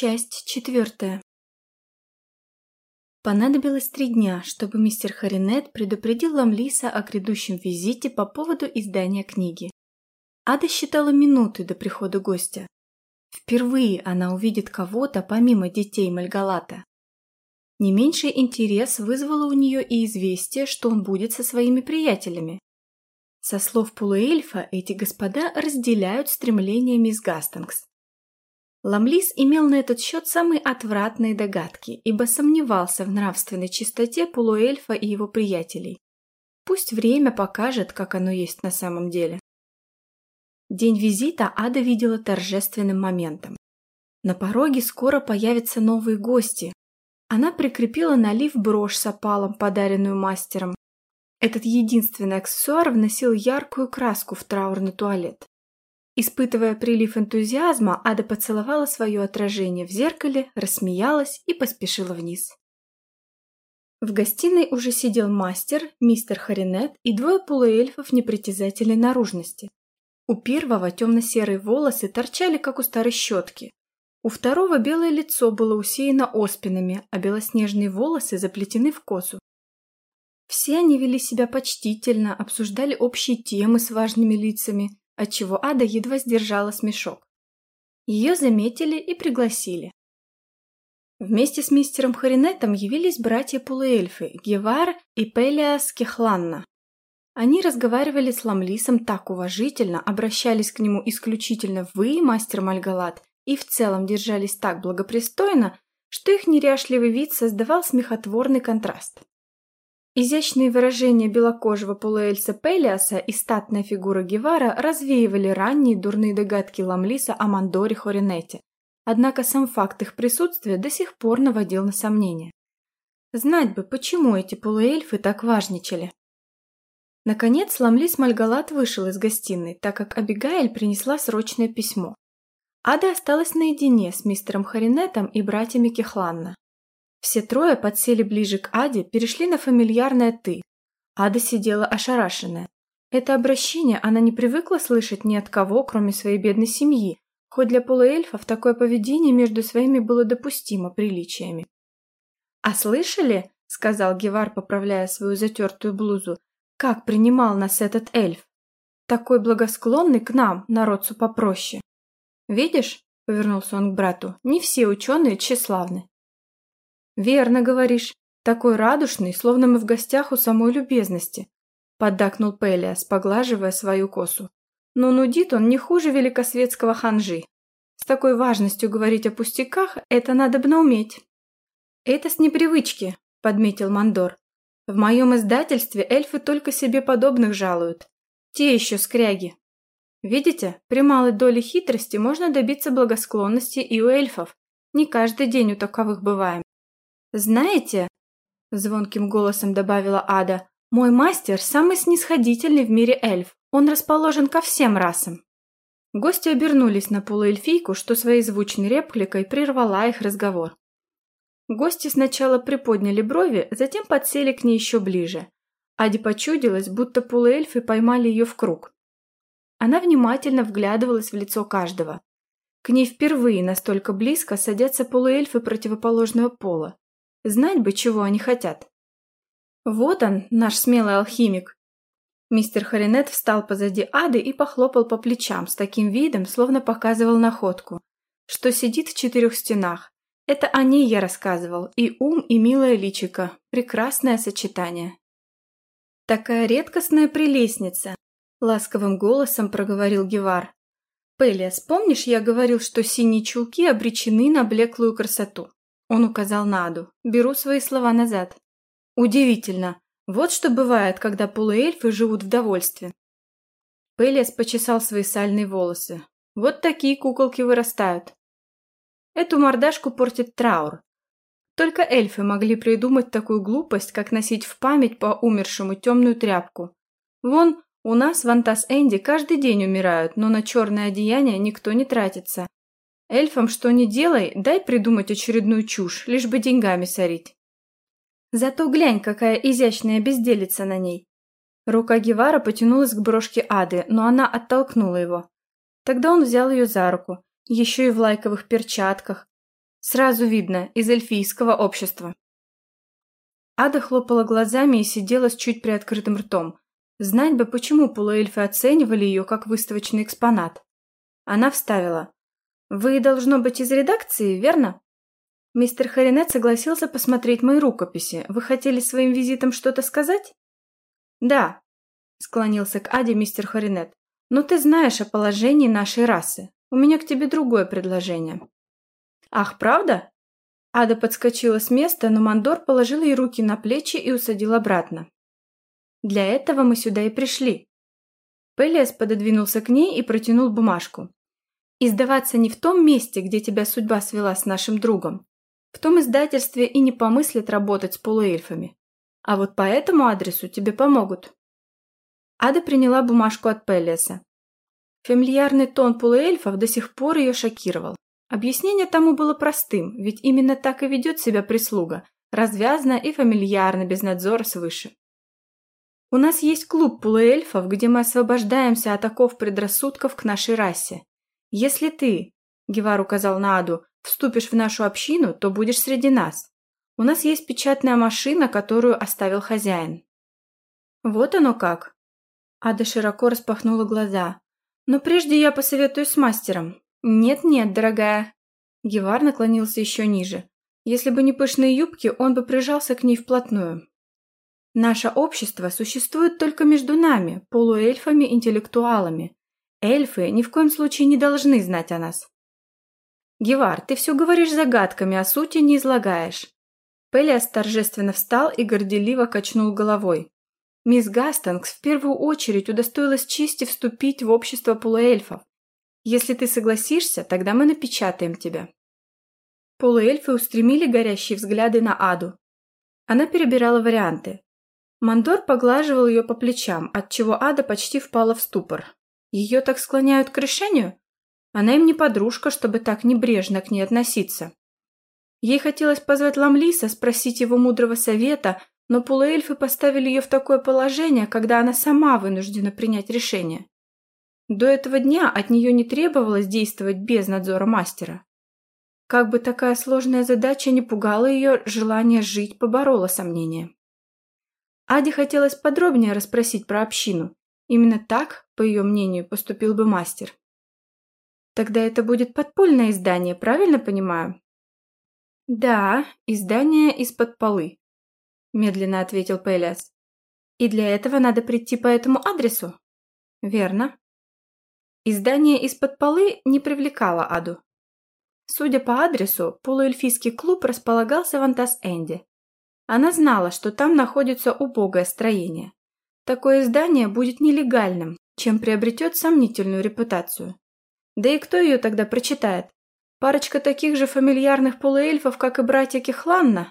Часть четвертая. Понадобилось три дня, чтобы мистер Харинет предупредил Ламлиса о грядущем визите по поводу издания книги. Ада считала минуты до прихода гостя. Впервые она увидит кого-то помимо детей Мальгалата. Не меньший интерес вызвало у нее и известие, что он будет со своими приятелями. Со слов полуэльфа, эти господа разделяют стремления мисс Гастингс. Ламлис имел на этот счет самые отвратные догадки, ибо сомневался в нравственной чистоте полуэльфа и его приятелей. Пусть время покажет, как оно есть на самом деле. День визита Ада видела торжественным моментом. На пороге скоро появятся новые гости. Она прикрепила на лиф брошь с опалом, подаренную мастером. Этот единственный аксессуар вносил яркую краску в траурный туалет. Испытывая прилив энтузиазма, Ада поцеловала свое отражение в зеркале, рассмеялась и поспешила вниз. В гостиной уже сидел мастер, мистер Харинет и двое полуэльфов непритязательной наружности. У первого темно-серые волосы торчали, как у старой щетки. У второго белое лицо было усеяно оспинами, а белоснежные волосы заплетены в косу. Все они вели себя почтительно, обсуждали общие темы с важными лицами, отчего Ада едва сдержала смешок. Ее заметили и пригласили. Вместе с мистером Харинетом явились братья-полуэльфы Гевар и Пелиас Кехланна. Они разговаривали с Ламлисом так уважительно, обращались к нему исключительно «вы, мастер Мальгалат», и в целом держались так благопристойно, что их неряшливый вид создавал смехотворный контраст. Изящные выражения белокожего полуэльса Пелиаса и статная фигура Гевара развеивали ранние дурные догадки Ламлиса о Мандоре Хоринете. Однако сам факт их присутствия до сих пор наводил на сомнения. Знать бы, почему эти полуэльфы так важничали. Наконец Ламлис Мальгалат вышел из гостиной, так как Абигаэль принесла срочное письмо. Ада осталась наедине с мистером Харинетом и братьями Кехланна. Все трое подсели ближе к Аде, перешли на фамильярное «ты». Ада сидела ошарашенная. Это обращение она не привыкла слышать ни от кого, кроме своей бедной семьи, хоть для полуэльфов такое поведение между своими было допустимо приличиями. «А слышали?» — сказал Гевар, поправляя свою затертую блузу. «Как принимал нас этот эльф? Такой благосклонный к нам, народцу попроще. Видишь?» — повернулся он к брату. «Не все ученые тщеславны». «Верно говоришь. Такой радушный, словно мы в гостях у самой любезности», — поддакнул Пелиас, поглаживая свою косу. «Но нудит он не хуже великосветского ханжи. С такой важностью говорить о пустяках это надо бы уметь». «Это с непривычки», — подметил Мандор. «В моем издательстве эльфы только себе подобных жалуют. Те еще скряги. Видите, при малой доле хитрости можно добиться благосклонности и у эльфов. Не каждый день у таковых бываем. «Знаете», — звонким голосом добавила Ада, «мой мастер самый снисходительный в мире эльф. Он расположен ко всем расам». Гости обернулись на полуэльфийку, что своей звучной репликой прервала их разговор. Гости сначала приподняли брови, затем подсели к ней еще ближе. Аде почудилось, будто полуэльфы поймали ее в круг. Она внимательно вглядывалась в лицо каждого. К ней впервые настолько близко садятся полуэльфы противоположного пола. Знать бы, чего они хотят. Вот он, наш смелый алхимик. Мистер Харинет встал позади Ады и похлопал по плечам с таким видом, словно показывал находку, что сидит в четырех стенах. Это о ней я рассказывал, и ум, и милая личико. Прекрасное сочетание. Такая редкостная прелестница, ласковым голосом проговорил Гевар. Пелиас, помнишь, я говорил, что синие чулки обречены на блеклую красоту? Он указал на Аду. Беру свои слова назад. Удивительно. Вот что бывает, когда полуэльфы живут в довольстве. Пелиас почесал свои сальные волосы. Вот такие куколки вырастают. Эту мордашку портит траур. Только эльфы могли придумать такую глупость, как носить в память по умершему темную тряпку. Вон, у нас в Антас-Энди каждый день умирают, но на черное одеяние никто не тратится. Эльфам что ни делай, дай придумать очередную чушь, лишь бы деньгами сорить. Зато глянь, какая изящная безделица на ней. Рука Гевара потянулась к брошке Ады, но она оттолкнула его. Тогда он взял ее за руку, еще и в лайковых перчатках. Сразу видно, из эльфийского общества. Ада хлопала глазами и сидела с чуть приоткрытым ртом. Знать бы, почему полуэльфы оценивали ее как выставочный экспонат. Она вставила. «Вы, должно быть, из редакции, верно?» Мистер Харинет согласился посмотреть мои рукописи. Вы хотели своим визитом что-то сказать? Да, склонился к Аде мистер Харинет. Но ты знаешь о положении нашей расы. У меня к тебе другое предложение. Ах, правда? Ада подскочила с места, но Мандор положил ей руки на плечи и усадил обратно. Для этого мы сюда и пришли. Пелес пододвинулся к ней и протянул бумажку. Издаваться не в том месте, где тебя судьба свела с нашим другом, в том издательстве и не помыслят работать с полуэльфами. А вот по этому адресу тебе помогут. Ада приняла бумажку от Пеллиаса. Фамильярный тон полуэльфов до сих пор ее шокировал. Объяснение тому было простым, ведь именно так и ведет себя прислуга, развязно и фамильярно, без надзора свыше. У нас есть клуб полуэльфов, где мы освобождаемся от оков предрассудков к нашей расе. Если ты, Гевар указал на Аду, Вступишь в нашу общину, то будешь среди нас. У нас есть печатная машина, которую оставил хозяин». «Вот оно как!» Ада широко распахнула глаза. «Но прежде я посоветуюсь с мастером». «Нет-нет, дорогая». Гевар наклонился еще ниже. Если бы не пышные юбки, он бы прижался к ней вплотную. Наше общество существует только между нами, полуэльфами-интеллектуалами. Эльфы ни в коем случае не должны знать о нас. «Гевар, ты все говоришь загадками, а сути не излагаешь». Пелиас торжественно встал и горделиво качнул головой. «Мисс Гастингс в первую очередь удостоилась чести вступить в общество полуэльфов. Если ты согласишься, тогда мы напечатаем тебя». Полуэльфы устремили горящие взгляды на Аду. Она перебирала варианты. Мандор поглаживал ее по плечам, отчего Ада почти впала в ступор. Ее так склоняют к решению? Она им не подружка, чтобы так небрежно к ней относиться. Ей хотелось позвать Ламлиса, спросить его мудрого совета, но полуэльфы поставили ее в такое положение, когда она сама вынуждена принять решение. До этого дня от нее не требовалось действовать без надзора мастера. Как бы такая сложная задача не пугала ее, желание жить побороло сомнения. Аде хотелось подробнее расспросить про общину. Именно так, по ее мнению, поступил бы мастер. Тогда это будет подпольное издание, правильно понимаю? Да, издание из-под полы, медленно ответил Пелиас. И для этого надо прийти по этому адресу? Верно. Издание из-под полы не привлекало Аду. Судя по адресу, полуэльфийский клуб располагался в Антас-Энде. Она знала, что там находится убогое строение. Такое издание будет нелегальным, чем приобретет сомнительную репутацию. Да и кто ее тогда прочитает? Парочка таких же фамильярных полуэльфов, как и братья Кехланна?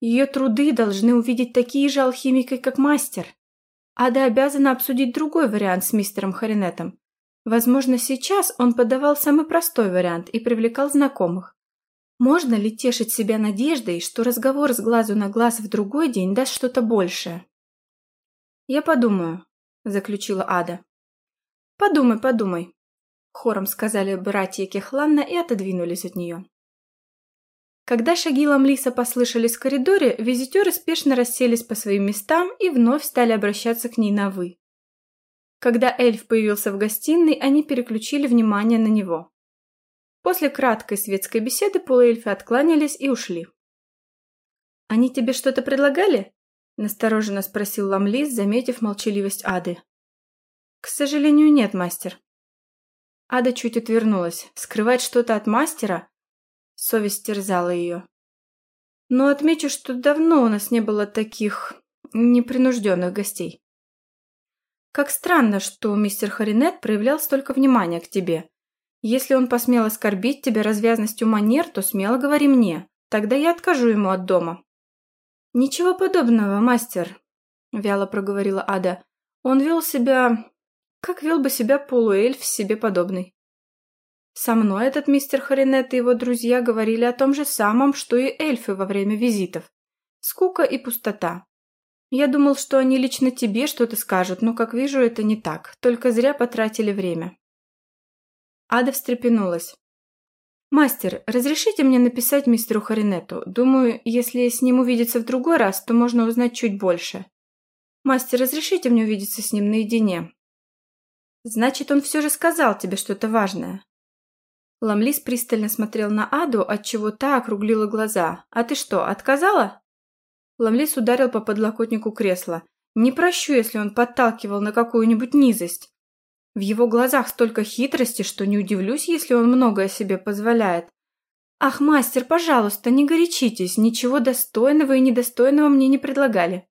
Ее труды должны увидеть такие же алхимики, как мастер. Ада обязана обсудить другой вариант с мистером Харинетом. Возможно, сейчас он подавал самый простой вариант и привлекал знакомых. Можно ли тешить себя надеждой, что разговор с глазу на глаз в другой день даст что-то большее? «Я подумаю», – заключила Ада. «Подумай, подумай», Хором сказали братья Кехланна и отодвинулись от нее. Когда шаги Ламлиса послышались в коридоре, визитеры спешно расселись по своим местам и вновь стали обращаться к ней на «вы». Когда эльф появился в гостиной, они переключили внимание на него. После краткой светской беседы полуэльфы откланялись и ушли. «Они тебе что-то предлагали?» – настороженно спросил Ламлис, заметив молчаливость Ады. «К сожалению, нет, мастер», Ада чуть отвернулась. Скрывать что-то от мастера? Совесть терзала ее. Но отмечу, что давно у нас не было таких непринужденных гостей. Как странно, что мистер Харинет проявлял столько внимания к тебе. Если он посмел оскорбить тебя развязностью манер, то смело говори мне. Тогда я откажу ему от дома. Ничего подобного, мастер, вяло проговорила Ада. Он вел себя как вел бы себя полуэльф себе подобный? Со мной этот мистер Харинет и его друзья говорили о том же самом, что и эльфы во время визитов. Скука и пустота. Я думал, что они лично тебе что-то скажут, но, как вижу, это не так. Только зря потратили время. Ада встрепенулась. «Мастер, разрешите мне написать мистеру Харинету? Думаю, если с ним увидеться в другой раз, то можно узнать чуть больше. Мастер, разрешите мне увидеться с ним наедине?» «Значит, он все же сказал тебе что-то важное». Ламлис пристально смотрел на Аду, отчего та округлила глаза. «А ты что, отказала?» Ламлис ударил по подлокотнику кресла. «Не прощу, если он подталкивал на какую-нибудь низость. В его глазах столько хитрости, что не удивлюсь, если он многое себе позволяет. Ах, мастер, пожалуйста, не горячитесь, ничего достойного и недостойного мне не предлагали.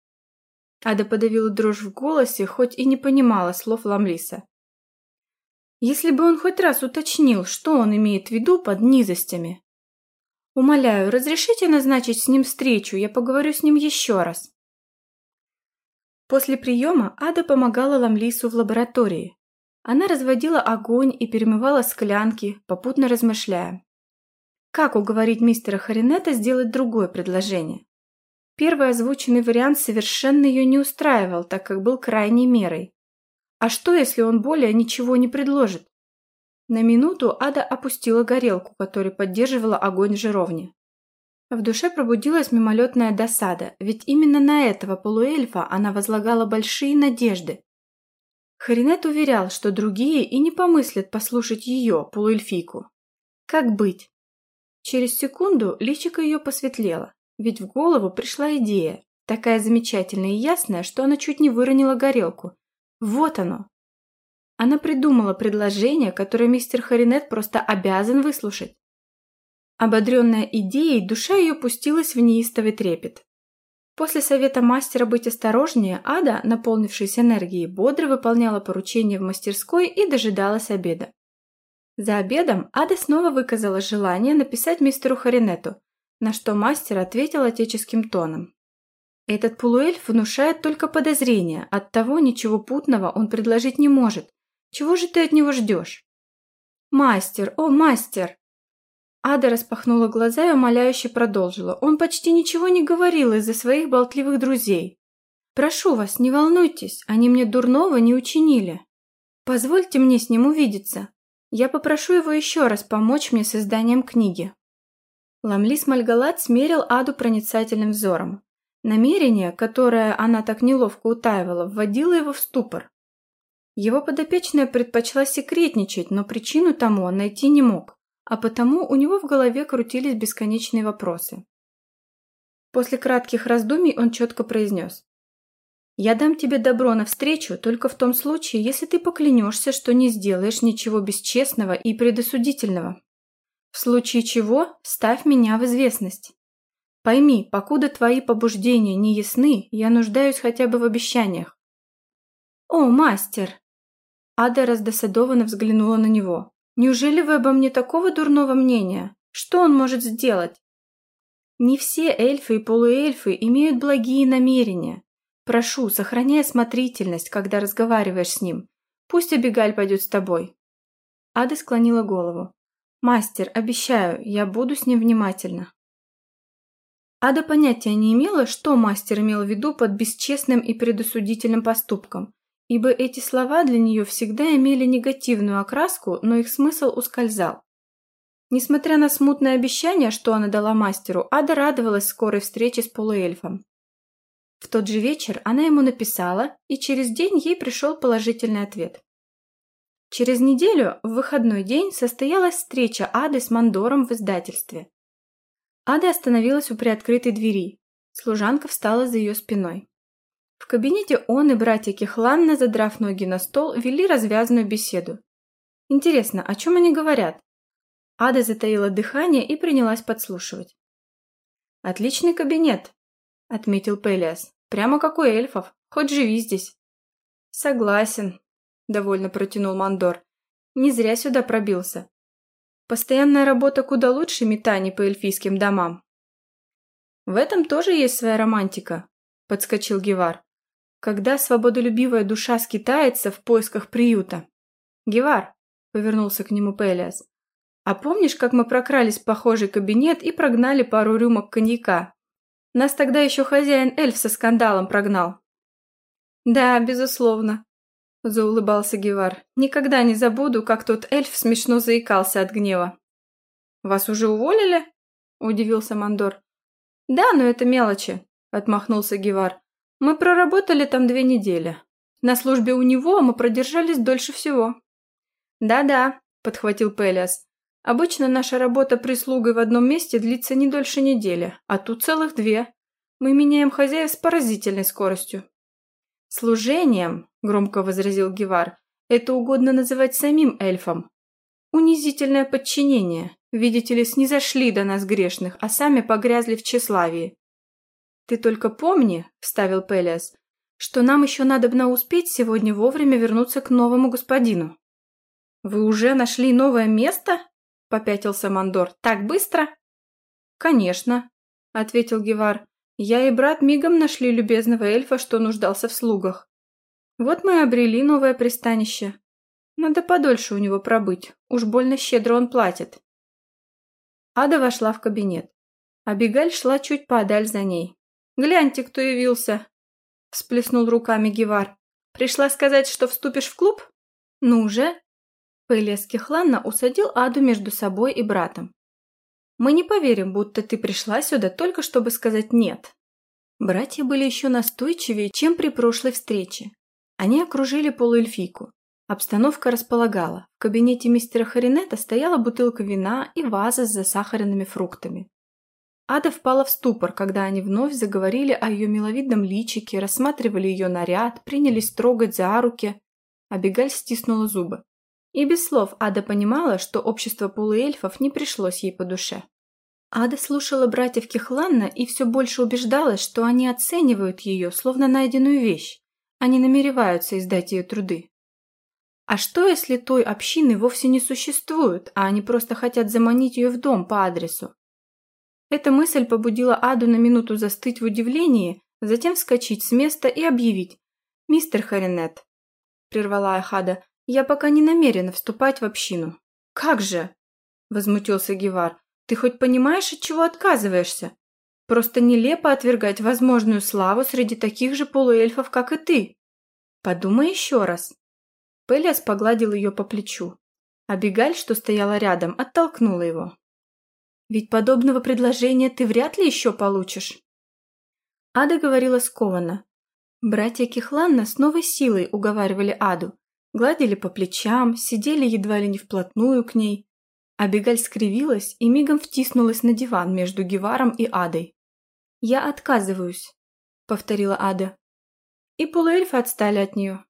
Ада подавила дрожь в голосе, хоть и не понимала слов Ламлиса. Если бы он хоть раз уточнил, что он имеет в виду под низостями. Умоляю, разрешите назначить с ним встречу, я поговорю с ним еще раз. После приема Ада помогала Ламлису в лаборатории. Она разводила огонь и перемывала склянки, попутно размышляя. Как уговорить мистера Харинета сделать другое предложение? Первый озвученный вариант совершенно ее не устраивал, так как был крайней мерой. А что, если он более ничего не предложит? На минуту Ада опустила горелку, которая поддерживала огонь в жировне. В душе пробудилась мимолетная досада, ведь именно на этого полуэльфа она возлагала большие надежды. Харинет уверял, что другие и не помыслят послушать ее, полуэльфийку. Как быть? Через секунду личико ее посветлело, ведь в голову пришла идея, такая замечательная и ясная, что она чуть не выронила горелку. Вот оно. Она придумала предложение, которое мистер Харинет просто обязан выслушать. Ободренная идеей, душа ее пустилась в неистовый трепет. После совета мастера быть осторожнее, Ада, наполнившись энергией, бодро выполняла поручения в мастерской и дожидалась обеда. За обедом Ада снова выказала желание написать мистеру Харинету, на что мастер ответил отеческим тоном. Этот полуэльф внушает только подозрения, оттого ничего путного он предложить не может. Чего же ты от него ждешь? Мастер, о, мастер! Ада распахнула глаза и умоляюще продолжила. Он почти ничего не говорил из-за своих болтливых друзей. «Прошу вас, не волнуйтесь, они мне дурного не учинили. Позвольте мне с ним увидеться. Я попрошу его еще раз помочь мне с изданием книги». Ламлис Мальгалат смерил Аду проницательным взором. Намерение, которое она так неловко утаивала, вводило его в ступор. Его подопечная предпочла секретничать, но причину тому он найти не мог а потому у него в голове крутились бесконечные вопросы. После кратких раздумий он четко произнес. «Я дам тебе добро навстречу только в том случае, если ты поклянешься, что не сделаешь ничего бесчестного и предосудительного. В случае чего ставь меня в известность. Пойми, покуда твои побуждения не ясны, я нуждаюсь хотя бы в обещаниях». «О, мастер!» Ада раздосадованно взглянула на него. Неужели вы обо мне такого дурного мнения? Что он может сделать? Не все эльфы и полуэльфы имеют благие намерения. Прошу, сохраняй осмотрительность, когда разговариваешь с ним. Пусть Абигаль пойдет с тобой. Ада склонила голову. Мастер, обещаю, я буду с ним внимательно. Ада понятия не имела, что мастер имел в виду под бесчестным и предосудительным поступком, ибо эти слова для нее всегда имели негативную окраску, но их смысл ускользал. Несмотря на смутное обещание, что она дала мастеру, Ада радовалась скорой встрече с полуэльфом. В тот же вечер она ему написала, и через день ей пришел положительный ответ. Через неделю, в выходной день, состоялась встреча Ады с Мандором в издательстве. Ада остановилась у приоткрытой двери. Служанка встала за ее спиной. В кабинете он и братья Кихланна, задрав ноги на стол, вели развязную беседу. Интересно, о чем они говорят? Ада затаила дыхание и принялась подслушивать. «Отличный кабинет», — отметил Пелиас. «Прямо как у эльфов. Хоть живи здесь». «Согласен», — довольно протянул Мандор. «Не зря сюда пробился. Постоянная работа куда лучше метаний по эльфийским домам». «В этом тоже есть своя романтика», — подскочил Гевар когда свободолюбивая душа скитается в поисках приюта. «Гевар», — повернулся к нему Пелиас, — «а помнишь, как мы прокрались в похожий кабинет и прогнали пару рюмок коньяка? Нас тогда еще хозяин эльф со скандалом прогнал». «Да, безусловно», — заулыбался Гевар. «Никогда не забуду, как тот эльф смешно заикался от гнева». Вас уже уволили?» – удивился Мандор. «Да, но это мелочи», – отмахнулся Гевар. «Мы проработали там две недели. На службе у него мы продержались дольше всего». «Да-да», – подхватил Пелиас. «Обычно наша работа прислугой в одном месте длится не дольше недели, а тут целых две. Мы меняем хозяев с поразительной скоростью». «Служением», – громко возразил Гевар, – «это угодно называть самим эльфам. Унизительное подчинение. Видите ли, снизошли до нас грешных, а сами погрязли в тщеславии. «Ты только помни», – вставил Пелиас, – «что нам еще надобно успеть сегодня вовремя вернуться к новому господину». «Вы уже нашли новое место?» – попятился Мандор. «Так быстро?» «Конечно», – ответил Гевар. «Я и брат мигом нашли любезного эльфа, что нуждался в слугах. Вот мы и обрели новое пристанище. Надо подольше у него пробыть, уж больно щедро он платит». Ада вошла в кабинет. Абигаль шла чуть подаль за ней. «Гляньте, кто явился!» – всплеснул руками Гевар. «Пришла сказать, что вступишь в клуб? Ну уже?» Пелес Кихланна усадил Аду между собой и братом. «Мы не поверим, будто ты пришла сюда только чтобы сказать «нет». Братья были еще настойчивее, чем при прошлой встрече. Они окружили полуэльфийку. Обстановка располагала. В кабинете мистера Харинета стояла бутылка вина и ваза с засахаренными фруктами. Ада впала в ступор, когда они вновь заговорили о ее миловидном личике, рассматривали ее наряд, принялись трогать за руки. Абигаль стиснула зубы. И без слов Ада понимала, что общество полуэльфов не пришлось ей по душе. Ада слушала братьев Кихланна и все больше убеждалась, что они оценивают ее, словно найденную вещь. Они намереваются издать ее труды. А что, если той общины вовсе не существует, а они просто хотят заманить ее в дом по адресу? Эта мысль побудила Аду на минуту застыть в удивлении, затем вскочить с места и объявить. «Мистер Харинет», – прервала Ахада, – «я пока не намерена вступать в общину». «Как же?» – возмутился Гевар. «Ты хоть понимаешь, от чего отказываешься? Просто нелепо отвергать возможную славу среди таких же полуэльфов, как и ты. Подумай еще раз». Пелиас погладил ее по плечу. А Бигаль, что стояла рядом, оттолкнула его. «Ведь подобного предложения ты вряд ли еще получишь». Ада говорила скованно. Братья Кихланна с новой силой уговаривали Аду, гладили по плечам, сидели едва ли не вплотную к ней. Абигаль скривилась и мигом втиснулась на диван между Геваром и Адой. «Я отказываюсь», — повторила Ада. И полуэльфы отстали от нее.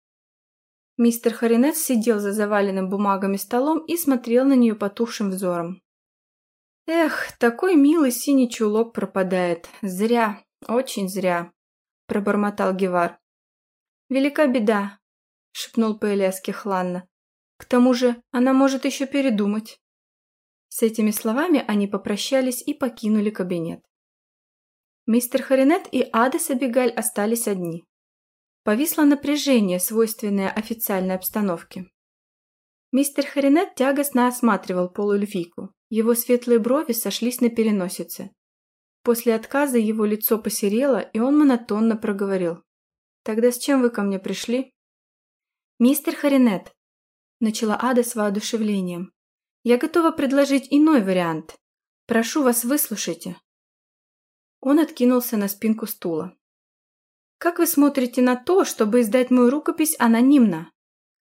Мистер Харинет сидел за заваленным бумагами столом и смотрел на нее потухшим взором. «Эх, такой милый синий чулок пропадает. Зря, очень зря», – пробормотал Гевар. «Велика беда», – шепнул Пелиас Кехланна. «К тому же она может еще передумать». С этими словами они попрощались и покинули кабинет. Мистер Харинет и Ада Сабигаль остались одни. Повисло напряжение, свойственное официальной обстановке. Мистер Харинет тягостно осматривал полуэльфийку. Его светлые брови сошлись на переносице. После отказа его лицо посерело, и он монотонно проговорил. «Тогда с чем вы ко мне пришли?» «Мистер Харинет», – начала Ада с воодушевлением, – «я готова предложить иной вариант. Прошу вас, выслушайте». Он откинулся на спинку стула. Как вы смотрите на то, чтобы издать мою рукопись анонимно?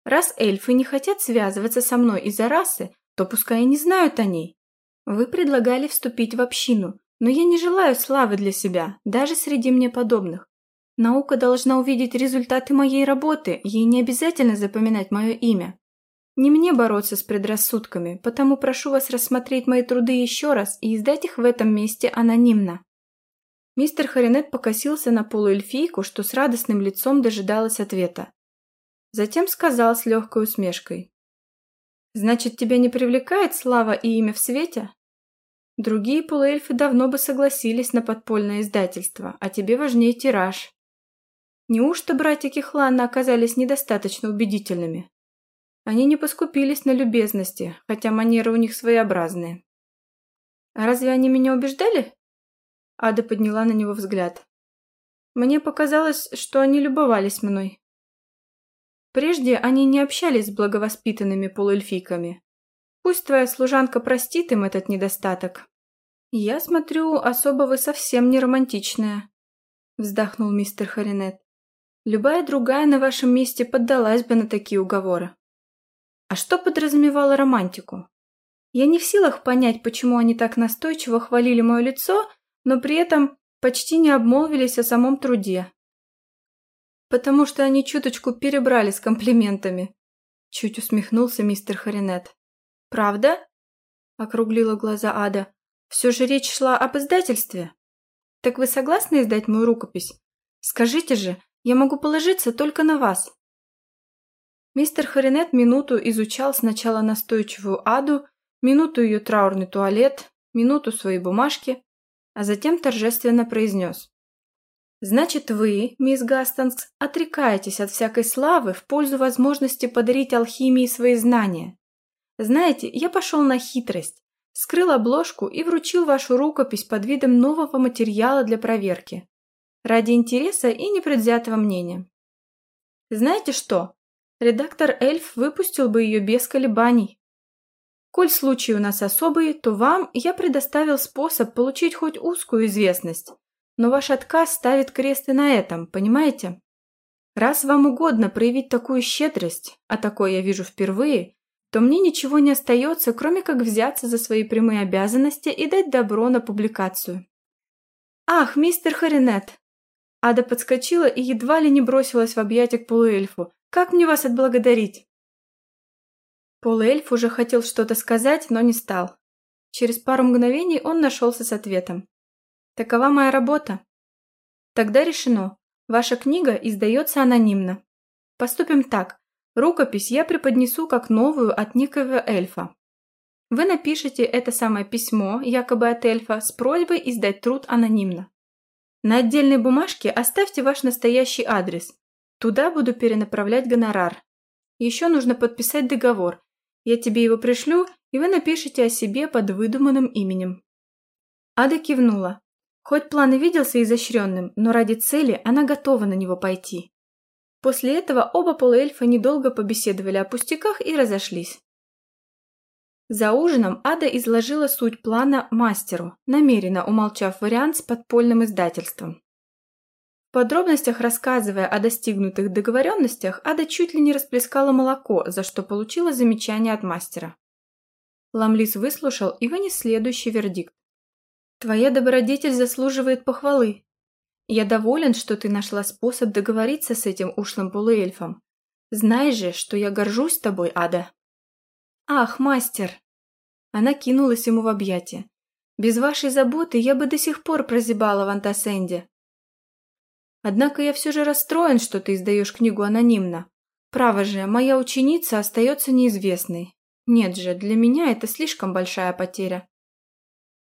Раз эльфы не хотят связываться со мной из-за расы, то пускай и не знают о ней. Вы предлагали вступить в общину, но я не желаю славы для себя, даже среди мне подобных. Наука должна увидеть результаты моей работы, ей не обязательно запоминать мое имя. Не мне бороться с предрассудками, потому прошу вас рассмотреть мои труды еще раз и издать их в этом месте анонимно. Мистер Харинет покосился на полуэльфийку, что с радостным лицом дожидалась ответа. Затем сказал с легкой усмешкой. «Значит, тебя не привлекает слава и имя в свете? Другие полуэльфы давно бы согласились на подпольное издательство, а тебе важнее тираж. Неужто братья Кихлана оказались недостаточно убедительными? Они не поскупились на любезности, хотя манеры у них своеобразные. Разве они меня убеждали? Ада подняла на него взгляд. Мне показалось, что они любовались мной. Прежде они не общались с благовоспитанными полуэльфийками. Пусть твоя служанка простит им этот недостаток. Я смотрю, особо вы совсем не романтичная, вздохнул мистер Харинет. Любая другая на вашем месте поддалась бы на такие уговоры. А что подразумевало романтику? Я не в силах понять, почему они так настойчиво хвалили мое лицо, но при этом почти не обмолвились о самом труде. Потому что они чуточку перебрали с комплиментами. Чуть усмехнулся мистер Харинет. «Правда?» – округлила глаза Ада. «Все же речь шла об издательстве. Так вы согласны издать мою рукопись? Скажите же, я могу положиться только на вас». Мистер Харинет минуту изучал сначала настойчивую Аду, минуту ее траурный туалет, минуту свои бумажки, а затем торжественно произнес. «Значит, вы, мисс Гастонс, отрекаетесь от всякой славы в пользу возможности подарить алхимии свои знания. Знаете, я пошел на хитрость, скрыл обложку и вручил вашу рукопись под видом нового материала для проверки. Ради интереса и непредвзятого мнения. Знаете что? Редактор Эльф выпустил бы ее без колебаний. Коль случаи у нас особые, то вам я предоставил способ получить хоть узкую известность. Но ваш отказ ставит крест и на этом, понимаете? Раз вам угодно проявить такую щедрость, а такое я вижу впервые, то мне ничего не остается, кроме как взяться за свои прямые обязанности и дать добро на публикацию. «Ах, мистер Харинет!» Ада подскочила и едва ли не бросилась в объятия к полуэльфу. «Как мне вас отблагодарить?» Полуэльф уже хотел что-то сказать, но не стал. Через пару мгновений он нашелся с ответом. «Такова моя работа». «Тогда решено. Ваша книга издается анонимно. Поступим так. Рукопись я преподнесу как новую от некоего эльфа. Вы напишите это самое письмо, якобы от эльфа, с просьбой издать труд анонимно. На отдельной бумажке оставьте ваш настоящий адрес. Туда буду перенаправлять гонорар. Еще нужно подписать договор, я тебе его пришлю, и вы напишите о себе под выдуманным именем». Ада кивнула. Хоть план и виделся изощренным, но ради цели она готова на него пойти. После этого оба полуэльфа недолго побеседовали о пустяках и разошлись. За ужином Ада изложила суть плана мастеру, намеренно умолчав вариант с подпольным издательством. В подробностях рассказывая о достигнутых договоренностях, Ада чуть ли не расплескала молоко, за что получила замечание от мастера. Ламлис выслушал и вынес следующий вердикт. «Твоя добродетель заслуживает похвалы. Я доволен, что ты нашла способ договориться с этим ушлым полуэльфом. Знай же, что я горжусь тобой, Ада». «Ах, мастер!» Она кинулась ему в объятия. «Без вашей заботы я бы до сих пор прозябала в Антасенде. Однако я все же расстроен, что ты издаешь книгу анонимно. Право же, моя ученица остается неизвестной. Нет же, для меня это слишком большая потеря.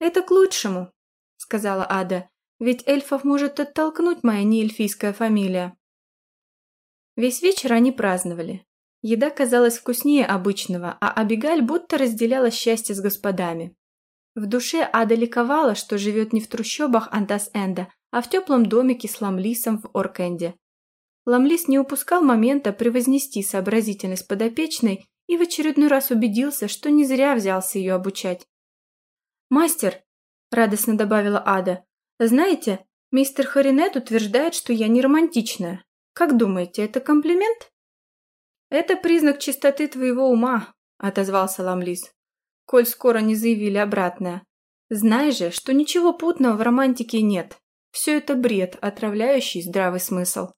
Это к лучшему, сказала Ада, ведь эльфов может оттолкнуть моя неэльфийская фамилия. Весь вечер они праздновали. Еда казалась вкуснее обычного, а Абигаль будто разделяла счастье с господами. В душе Ада ликовала, что живет не в трущобах Антас-Энда, а в теплом домике с Ламлисом в Оркенде. Ламлис не упускал момента превознести сообразительность подопечной и в очередной раз убедился, что не зря взялся ее обучать. «Мастер», – радостно добавила Ада, – «знаете, мистер Харинет утверждает, что я не романтичная. Как думаете, это комплимент?» «Это признак чистоты твоего ума», – отозвался Ламлис, – «коль скоро не заявили обратное. Знай же, что ничего путного в романтике нет. Все это бред, отравляющий здравый смысл.